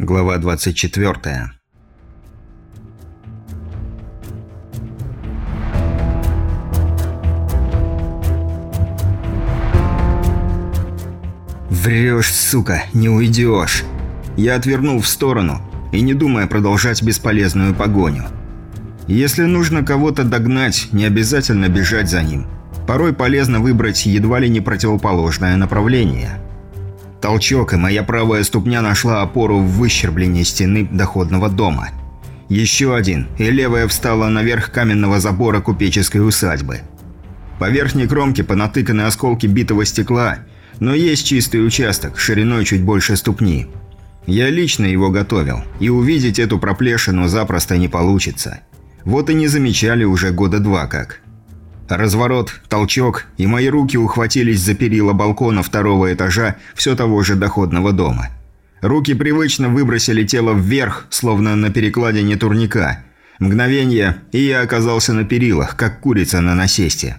Глава 24. «Врешь, сука, не уйдешь!» Я отвернул в сторону и не думая продолжать бесполезную погоню. Если нужно кого-то догнать, не обязательно бежать за ним. Порой полезно выбрать едва ли не противоположное направление – Толчок, и моя правая ступня нашла опору в выщерблении стены доходного дома. Еще один, и левая встала наверх каменного забора купеческой усадьбы. По верхней кромке понатыканы осколки битого стекла, но есть чистый участок, шириной чуть больше ступни. Я лично его готовил, и увидеть эту проплешину запросто не получится. Вот и не замечали уже года два как. Разворот, толчок, и мои руки ухватились за перила балкона второго этажа все того же доходного дома. Руки привычно выбросили тело вверх, словно на перекладине турника. Мгновение, и я оказался на перилах, как курица на насесте.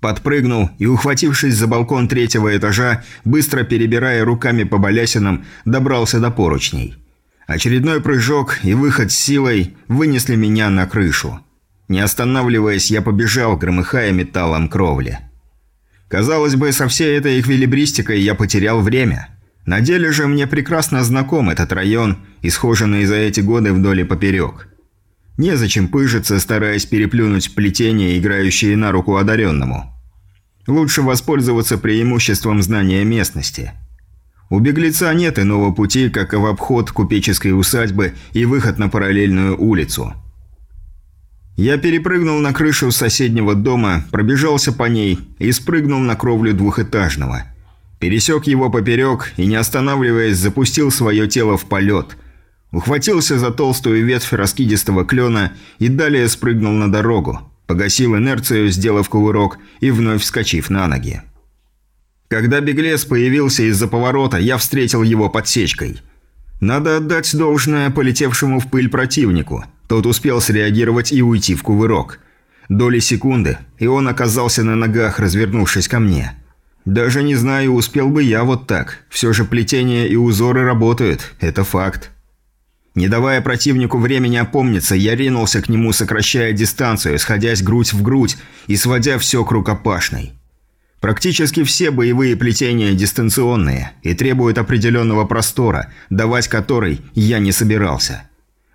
Подпрыгнул и, ухватившись за балкон третьего этажа, быстро перебирая руками по балясинам, добрался до поручней. Очередной прыжок и выход с силой вынесли меня на крышу. Не останавливаясь, я побежал, громыхая металлом кровли. Казалось бы, со всей этой эквилибристикой я потерял время. На деле же мне прекрасно знаком этот район, исхоженный за эти годы вдоль и поперек. Незачем пыжиться, стараясь переплюнуть плетения, играющие на руку одаренному. Лучше воспользоваться преимуществом знания местности. У беглеца нет иного пути, как в обход купеческой усадьбы и выход на параллельную улицу – я перепрыгнул на крышу соседнего дома, пробежался по ней и спрыгнул на кровлю двухэтажного. Пересек его поперек и, не останавливаясь, запустил свое тело в полет. Ухватился за толстую ветвь раскидистого клена и далее спрыгнул на дорогу. Погасил инерцию, сделав кувырок и вновь вскочив на ноги. Когда беглец появился из-за поворота, я встретил его подсечкой. Надо отдать должное полетевшему в пыль противнику – тот успел среагировать и уйти в кувырок. Доли секунды, и он оказался на ногах, развернувшись ко мне. Даже не знаю, успел бы я вот так. Все же плетение и узоры работают, это факт. Не давая противнику времени опомниться, я ринулся к нему, сокращая дистанцию, сходясь грудь в грудь и сводя все к рукопашной. Практически все боевые плетения дистанционные и требуют определенного простора, давать который я не собирался.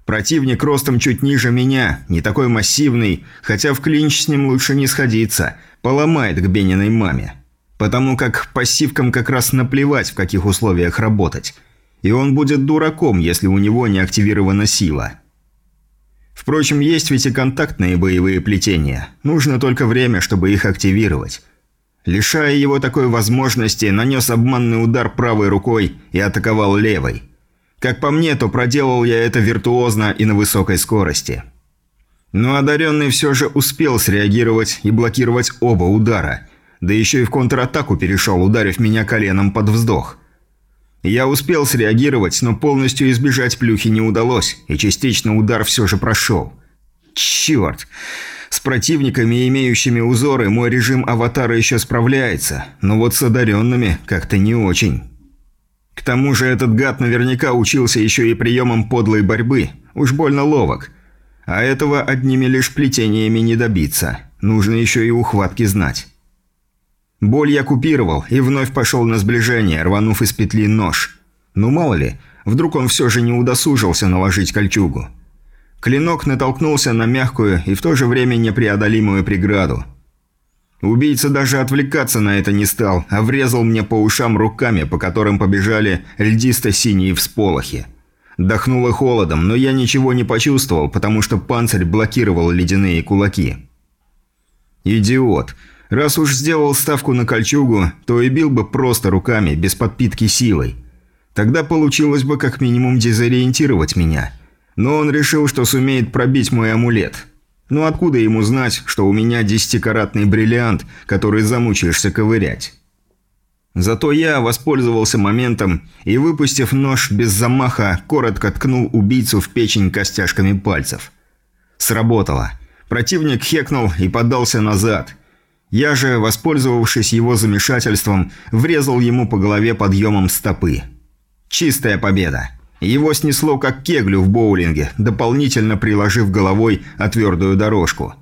Противник ростом чуть ниже меня, не такой массивный, хотя в клинч с ним лучше не сходиться, поломает к Бениной маме. Потому как пассивкам как раз наплевать, в каких условиях работать. И он будет дураком, если у него не активирована сила. Впрочем, есть ведь и контактные боевые плетения. Нужно только время, чтобы их активировать. Лишая его такой возможности, нанес обманный удар правой рукой и атаковал левой. Как по мне, то проделал я это виртуозно и на высокой скорости. Но одаренный все же успел среагировать и блокировать оба удара, да еще и в контратаку перешел, ударив меня коленом под вздох. Я успел среагировать, но полностью избежать плюхи не удалось, и частично удар все же прошел. Черт! С противниками, имеющими узоры, мой режим аватара еще справляется, но вот с одаренными как-то не очень. К тому же этот гад наверняка учился еще и приемам подлой борьбы. Уж больно ловок. А этого одними лишь плетениями не добиться. Нужно еще и ухватки знать. Боль я купировал и вновь пошел на сближение, рванув из петли нож. Ну мало ли, вдруг он все же не удосужился наложить кольчугу. Клинок натолкнулся на мягкую и в то же время непреодолимую преграду – Убийца даже отвлекаться на это не стал, а врезал мне по ушам руками, по которым побежали льдисто-синие всполохи. Дохнуло холодом, но я ничего не почувствовал, потому что панцирь блокировал ледяные кулаки. Идиот. Раз уж сделал ставку на кольчугу, то и бил бы просто руками, без подпитки силой. Тогда получилось бы как минимум дезориентировать меня. Но он решил, что сумеет пробить мой амулет. Ну откуда ему знать, что у меня десятикаратный бриллиант, который замучаешься ковырять? Зато я воспользовался моментом и, выпустив нож без замаха, коротко ткнул убийцу в печень костяшками пальцев. Сработало. Противник хекнул и подался назад. Я же, воспользовавшись его замешательством, врезал ему по голове подъемом стопы. Чистая победа. Его снесло как кеглю в боулинге, дополнительно приложив головой о твердую дорожку.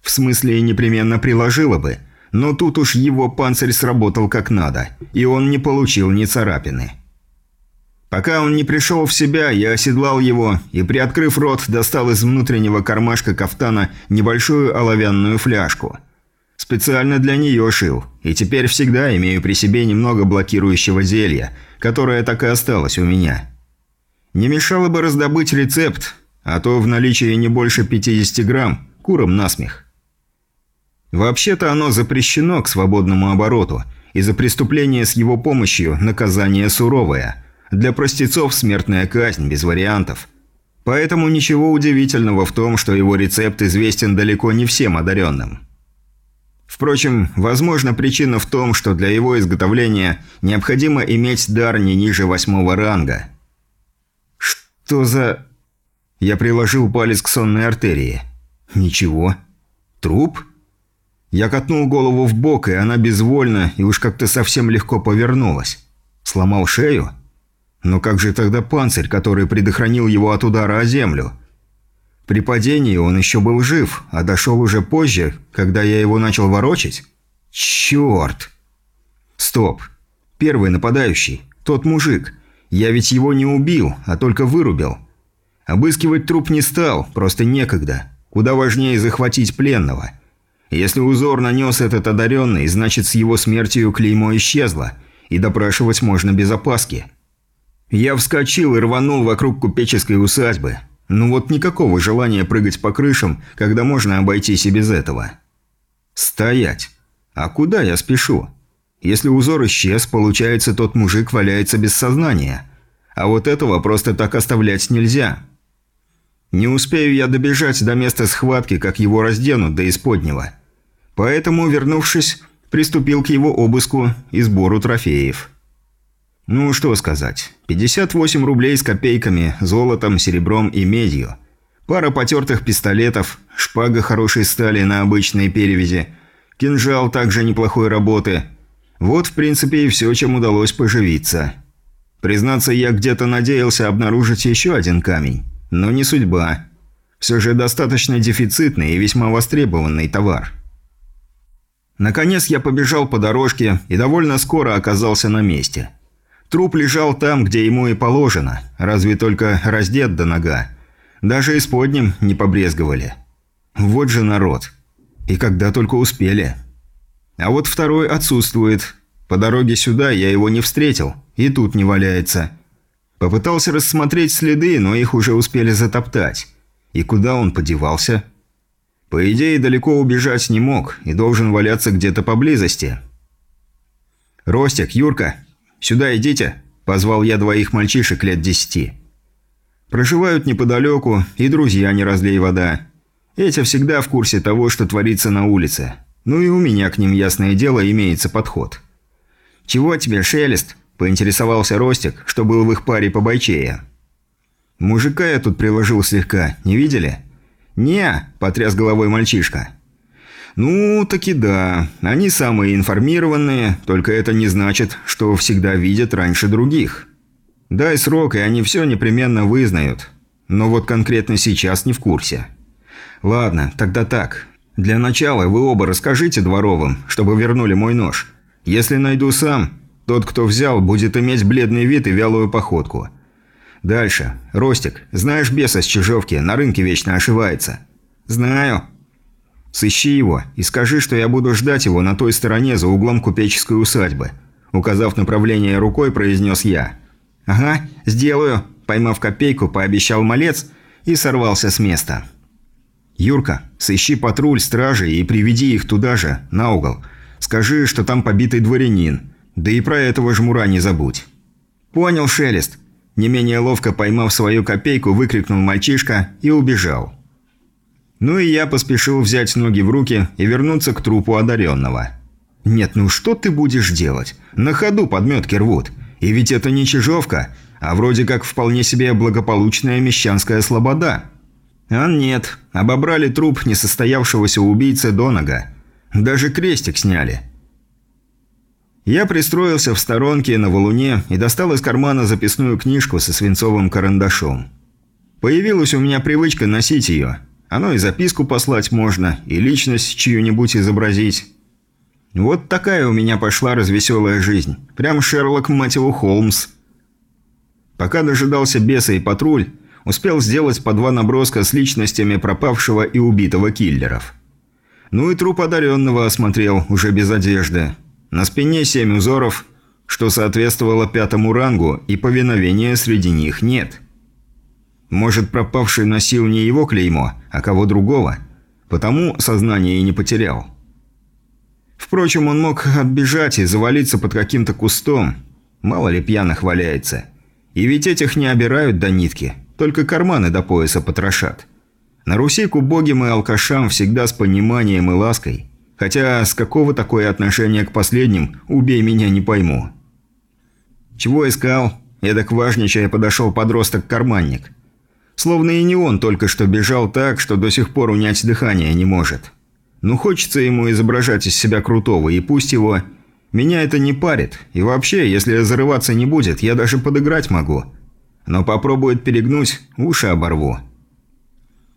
В смысле, непременно приложило бы, но тут уж его панцирь сработал как надо, и он не получил ни царапины. Пока он не пришел в себя, я оседлал его и, приоткрыв рот, достал из внутреннего кармашка кафтана небольшую оловянную фляжку. Специально для нее шил, и теперь всегда имею при себе немного блокирующего зелья, которое так и осталось у меня. Не мешало бы раздобыть рецепт, а то в наличии не больше 50 грамм, куром насмех. Вообще-то оно запрещено к свободному обороту, и за преступление с его помощью наказание суровое. Для простецов смертная казнь, без вариантов. Поэтому ничего удивительного в том, что его рецепт известен далеко не всем одаренным. Впрочем, возможно причина в том, что для его изготовления необходимо иметь дар не ниже восьмого ранга – «Что за...» Я приложил палец к сонной артерии. «Ничего. Труп?» Я катнул голову в бок, и она безвольно и уж как-то совсем легко повернулась. Сломал шею? Но как же тогда панцирь, который предохранил его от удара о землю? При падении он еще был жив, а дошел уже позже, когда я его начал ворочать? Черт! Стоп. Первый нападающий. Тот мужик. Я ведь его не убил, а только вырубил. Обыскивать труп не стал, просто некогда. Куда важнее захватить пленного. Если узор нанес этот одаренный, значит с его смертью клеймо исчезло, и допрашивать можно без опаски. Я вскочил и рванул вокруг купеческой усадьбы. Ну вот никакого желания прыгать по крышам, когда можно обойтись и без этого. Стоять. А куда я спешу? Если узор исчез, получается, тот мужик валяется без сознания. А вот этого просто так оставлять нельзя. Не успею я добежать до места схватки, как его разденут до исподнего. Поэтому, вернувшись, приступил к его обыску и сбору трофеев. Ну, что сказать. 58 рублей с копейками, золотом, серебром и медью. Пара потертых пистолетов, шпага хорошей стали на обычной перевязи, кинжал также неплохой работы – вот, в принципе, и все, чем удалось поживиться. Признаться, я где-то надеялся обнаружить еще один камень, но не судьба. Все же достаточно дефицитный и весьма востребованный товар. Наконец я побежал по дорожке и довольно скоро оказался на месте. Труп лежал там, где ему и положено, разве только раздет до нога. Даже исподним не побрезговали. Вот же народ. И когда только успели. А вот второй отсутствует. По дороге сюда я его не встретил, и тут не валяется. Попытался рассмотреть следы, но их уже успели затоптать. И куда он подевался? По идее, далеко убежать не мог и должен валяться где-то поблизости. «Ростик, Юрка, сюда идите», – позвал я двоих мальчишек лет десяти. Проживают неподалеку, и друзья не разлей вода. Эти всегда в курсе того, что творится на улице. Ну и у меня к ним, ясное дело, имеется подход. «Чего тебе, шелест?» – поинтересовался Ростик, что был в их паре побойчее. «Мужика я тут приложил слегка, не видели?» «Не», – потряс головой мальчишка. «Ну, таки да. Они самые информированные, только это не значит, что всегда видят раньше других. Дай срок, и они все непременно вызнают. Но вот конкретно сейчас не в курсе. Ладно, тогда так. Для начала вы оба расскажите дворовым, чтобы вернули мой нож. Если найду сам, тот, кто взял, будет иметь бледный вид и вялую походку. Дальше. Ростик, знаешь беса с Чижовки, на рынке вечно ошивается. Знаю. Сыщи его и скажи, что я буду ждать его на той стороне за углом купеческой усадьбы. Указав направление рукой, произнес я. «Ага, сделаю», – поймав копейку, пообещал малец и сорвался с места. «Юрка, сыщи патруль стражи и приведи их туда же, на угол. Скажи, что там побитый дворянин. Да и про этого жмура не забудь». «Понял, Шелест». Не менее ловко поймав свою копейку, выкрикнул мальчишка и убежал. Ну и я поспешил взять ноги в руки и вернуться к трупу одаренного. «Нет, ну что ты будешь делать? На ходу подметки рвут. И ведь это не чижовка, а вроде как вполне себе благополучная мещанская слобода». А нет, обобрали труп несостоявшегося убийцы Донага. Даже крестик сняли. Я пристроился в сторонке на валуне и достал из кармана записную книжку со свинцовым карандашом. Появилась у меня привычка носить ее. Оно и записку послать можно, и личность чью-нибудь изобразить. Вот такая у меня пошла развеселая жизнь. Прям Шерлок, мать его, Холмс. Пока дожидался беса и патруль, успел сделать по два наброска с личностями пропавшего и убитого киллеров. Ну и труп одаренного осмотрел, уже без одежды. На спине семь узоров, что соответствовало пятому рангу, и повиновения среди них нет. Может, пропавший носил не его клеймо, а кого другого, потому сознание и не потерял. Впрочем, он мог отбежать и завалиться под каким-то кустом. Мало ли пьяных валяется. И ведь этих не обирают до нитки, только карманы до пояса потрошат. На Руси к убогим и алкашам всегда с пониманием и лаской. Хотя с какого такое отношение к последним, убей меня, не пойму. Чего искал? Эдак важничая подошел подросток-карманник. Словно и не он только что бежал так, что до сих пор унять дыхание не может. Ну хочется ему изображать из себя крутого, и пусть его... Меня это не парит. И вообще, если зарываться не будет, я даже подыграть могу. Но попробует перегнуть, уши оборву.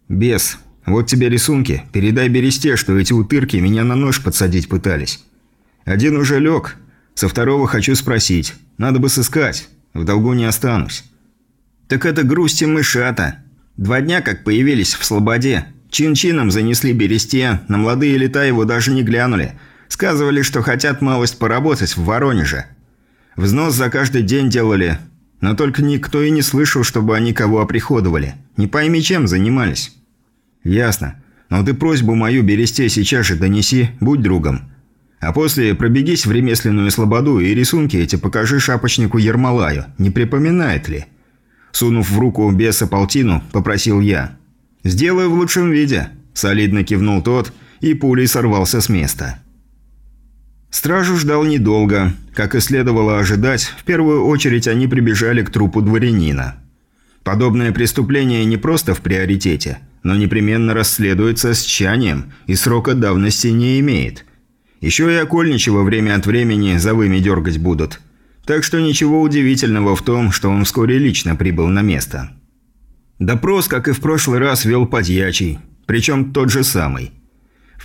Бес, вот тебе рисунки. Передай Бересте, что эти утырки меня на нож подсадить пытались. Один уже лег. Со второго хочу спросить. Надо бы сыскать. В долгу не останусь. «Так это грусти мышата. Два дня как появились в Слободе. Чин-чином занесли бересте, на молодые лета его даже не глянули. Сказывали, что хотят малость поработать в Воронеже. Взнос за каждый день делали, но только никто и не слышал, чтобы они кого оприходовали. Не пойми, чем занимались». «Ясно. Но ты просьбу мою бересте сейчас же донеси, будь другом. А после пробегись в ремесленную слободу и рисунки эти покажи шапочнику Ермолаю. Не припоминает ли?» Сунув в руку беса полтину, попросил я. «Сделаю в лучшем виде», – солидно кивнул тот и пулей сорвался с места. Стражу ждал недолго. Как и следовало ожидать, в первую очередь они прибежали к трупу дворянина. Подобное преступление не просто в приоритете, но непременно расследуется с тщанием и срока давности не имеет. Еще и окольничего время от времени за выми дергать будут – так что ничего удивительного в том, что он вскоре лично прибыл на место. Допрос, как и в прошлый раз, вел подьячий, причем тот же самый.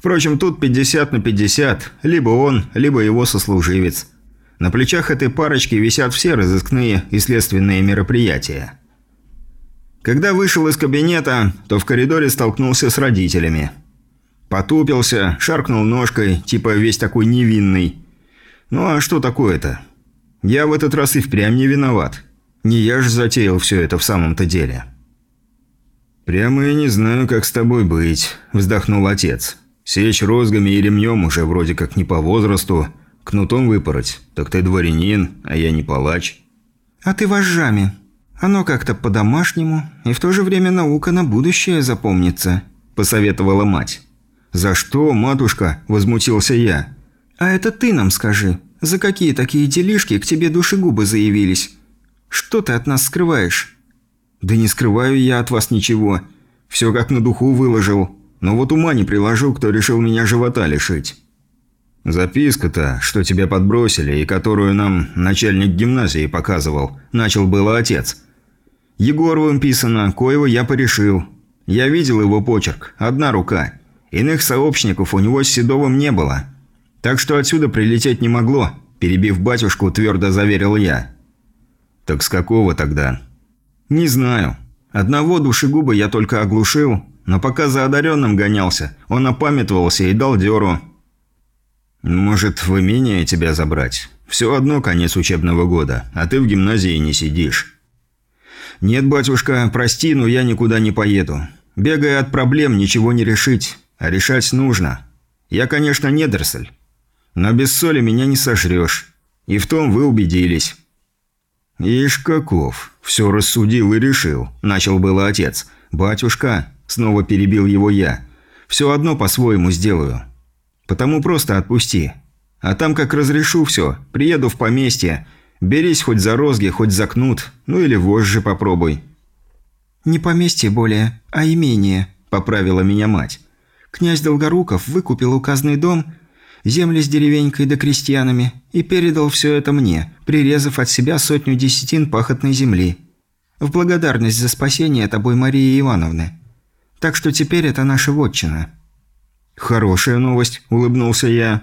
Впрочем, тут 50 на 50, либо он, либо его сослуживец. На плечах этой парочки висят все разыскные и следственные мероприятия. Когда вышел из кабинета, то в коридоре столкнулся с родителями. Потупился, шаркнул ножкой, типа весь такой невинный. Ну а что такое-то? Я в этот раз и впрямь не виноват. Не я же затеял все это в самом-то деле. «Прямо я не знаю, как с тобой быть», – вздохнул отец. «Сечь розгами и ремнем уже вроде как не по возрасту, кнутом выпороть. Так ты дворянин, а я не палач». «А ты вожжами. Оно как-то по-домашнему, и в то же время наука на будущее запомнится», – посоветовала мать. «За что, матушка?» – возмутился я. «А это ты нам скажи. За какие такие делишки к тебе душегубы заявились? Что ты от нас скрываешь?» «Да не скрываю я от вас ничего. Все как на духу выложил. Но вот ума не приложу, кто решил меня живота лишить». «Записка-то, что тебя подбросили и которую нам начальник гимназии показывал, начал было отец. Егоровым писано, коего я порешил. Я видел его почерк, одна рука. Иных сообщников у него с Седовым не было. Так что отсюда прилететь не могло, перебив батюшку, твердо заверил я. Так с какого тогда? Не знаю. Одного душегуба я только оглушил, но пока за одаренным гонялся, он опамятовался и дал дёру. Может, в имение тебя забрать? Все одно конец учебного года, а ты в гимназии не сидишь. Нет, батюшка, прости, но я никуда не поеду. Бегая от проблем, ничего не решить, а решать нужно. Я, конечно, не Дерсель, но без соли меня не сожрешь. И в том вы убедились». «Ишь каков, все рассудил и решил», – начал было отец. «Батюшка», – снова перебил его я, – «все одно по-своему сделаю. Потому просто отпусти. А там как разрешу все, приеду в поместье, берись хоть за розги, хоть за кнут, ну или вожжи попробуй». «Не поместье более, а имение», – поправила меня мать. «Князь Долгоруков выкупил указанный дом земли с деревенькой да крестьянами, и передал все это мне, прирезав от себя сотню десятин пахотной земли. В благодарность за спасение тобой Марии Ивановны. Так что теперь это наша вотчина». «Хорошая новость», – улыбнулся я.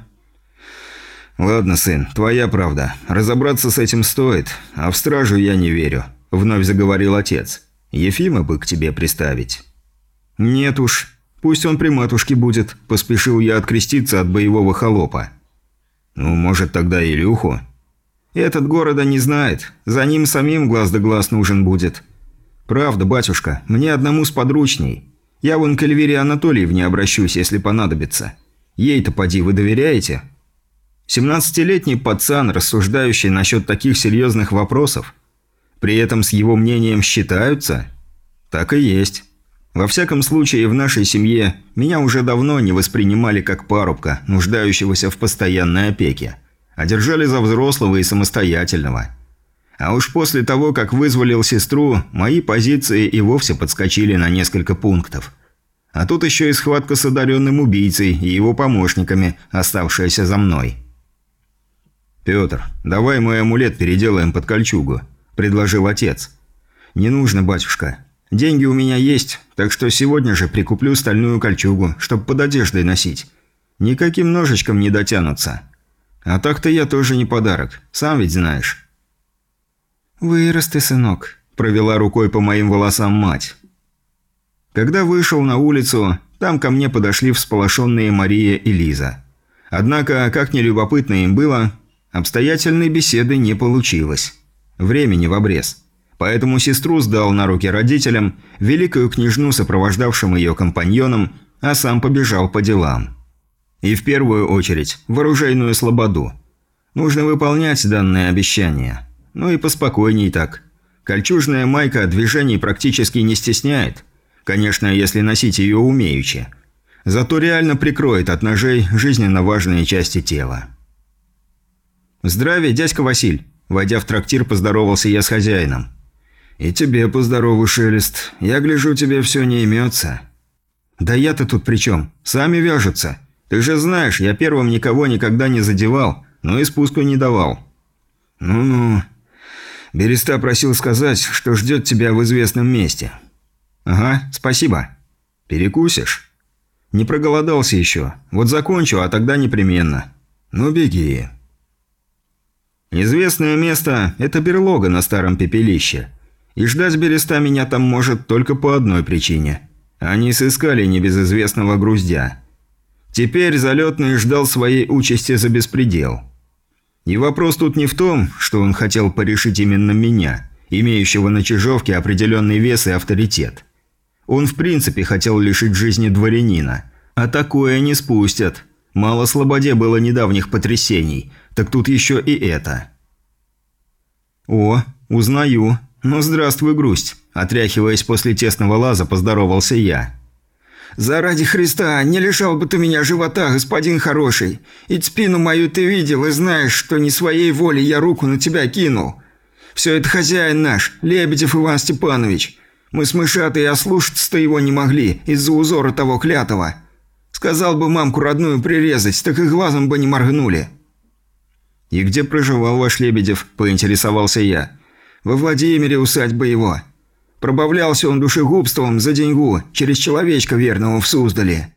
«Ладно, сын, твоя правда. Разобраться с этим стоит, а в стражу я не верю», – вновь заговорил отец. «Ефима бы к тебе приставить». «Нет уж, пусть он при матушке будет», – поспешил я откреститься от боевого холопа. «Ну, может, тогда Илюху?» «Этот города не знает, за ним самим глаз да глаз нужен будет». «Правда, батюшка, мне одному с подручней. Я вон к Эльвире Анатольевне обращусь, если понадобится. Ей-то поди вы доверяете?» Семнадцатилетний пацан, рассуждающий насчет таких серьезных вопросов, при этом с его мнением считаются? Так и есть. Во всяком случае, в нашей семье меня уже давно не воспринимали как парубка, нуждающегося в постоянной опеке, а держали за взрослого и самостоятельного. А уж после того, как вызволил сестру, мои позиции и вовсе подскочили на несколько пунктов. А тут еще и схватка с одаренным убийцей и его помощниками, оставшаяся за мной. «Петр, давай мой амулет переделаем под кольчугу», – предложил отец. «Не нужно, батюшка. Деньги у меня есть, так что сегодня же прикуплю стальную кольчугу, чтобы под одеждой носить. Никаким ножичком не дотянутся. А так-то я тоже не подарок, сам ведь знаешь». «Вырос ты, сынок», – провела рукой по моим волосам мать. Когда вышел на улицу, там ко мне подошли всполошенные Мария и Лиза. Однако, как ни любопытно им было, обстоятельной беседы не получилось. Времени в обрез. Поэтому сестру сдал на руки родителям, великую княжну, сопровождавшим ее компаньоном, а сам побежал по делам. И в первую очередь в оружейную слободу. Нужно выполнять данное обещание. Ну и поспокойней так. Кольчужная майка движений практически не стесняет. Конечно, если носить ее умеючи. Зато реально прикроет от ножей жизненно важные части тела. «Здравия, дядька Василь!» Войдя в трактир, поздоровался я с хозяином. «И тебе поздорову, Шелест. Я гляжу, тебе все не имется». «Да я-то тут при чем? Сами вяжутся. Ты же знаешь, я первым никого никогда не задевал, но и спуску не давал». «Ну-ну. Береста просил сказать, что ждет тебя в известном месте». «Ага, спасибо. Перекусишь?» «Не проголодался еще. Вот закончу, а тогда непременно». «Ну, беги». Известное место – это берлога на старом пепелище. И ждать Береста меня там может только по одной причине. Они сыскали небезызвестного груздя. Теперь залетный ждал своей участи за беспредел. И вопрос тут не в том, что он хотел порешить именно меня, имеющего на чижовке определенный вес и авторитет. Он в принципе хотел лишить жизни дворянина. А такое не спустят. Мало слободе было недавних потрясений, так тут еще и это. «О, узнаю. Ну, здравствуй, грусть!» Отряхиваясь после тесного лаза, поздоровался я. «Заради Христа, не лишал бы ты меня живота, господин хороший. И спину мою ты видел и знаешь, что не своей волей я руку на тебя кинул. Все это хозяин наш, Лебедев Иван Степанович. Мы с мышатой ослушаться-то его не могли из-за узора того клятого. Сказал бы мамку родную прирезать, так и глазом бы не моргнули». «И где проживал ваш Лебедев?» – поинтересовался я. «Во Владимире усадьба его. Пробавлялся он душегубством за деньгу через человечка верного в Суздале.